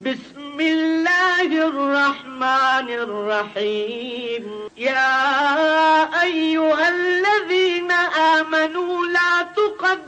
بسم الله الرحمن الرحيم. يا أيها الذين آمنوا لا تقدموا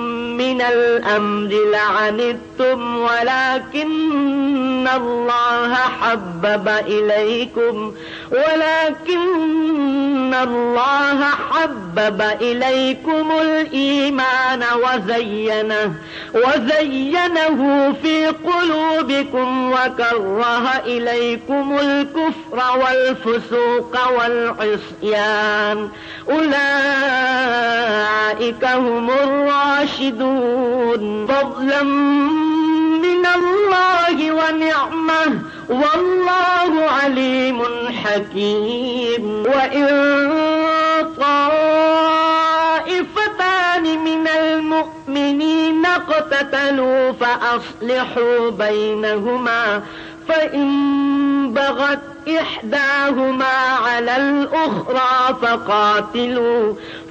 الأمر لعنتم ولكن الله حبب إليكم ولكن الله حبب إليكم الإيمان وزينه وزينه في قلوبكم وكره إليكم الكفر والفسوق والعصيان أولئك هم الراشدون فضلا من الله ونعمة والله عليم حكيم. وإن طائفتان من المؤمنين اقتتلوا فأصلحوا بينهما فإن بغت إحداهما على الأخرى فقاتلوا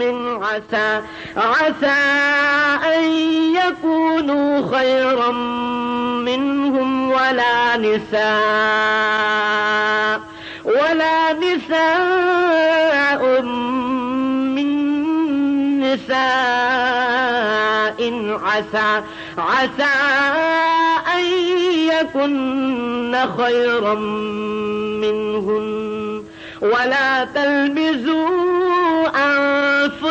قوم عسى عسى أن يكونوا خيرا منهم ولا نساء ولا نساء من نساء عسى عسى أن يكن خيرا منهن ولا تلمزوا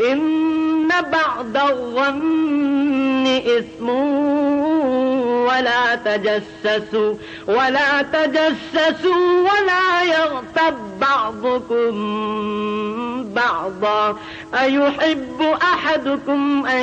إن بعد الظن إثم ولا تجسسوا ولا تجسسوا ولا يغتب بعضكم بعضا. أيحب أحدكم أن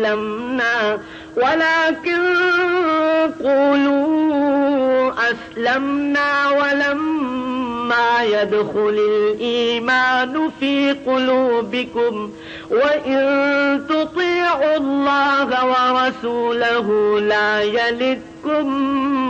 أسلمنا. ولكن قولوا أسلمنا ولما يدخل الإيمان في قلوبكم. وإن تطيعوا الله ورسوله لا يلدكم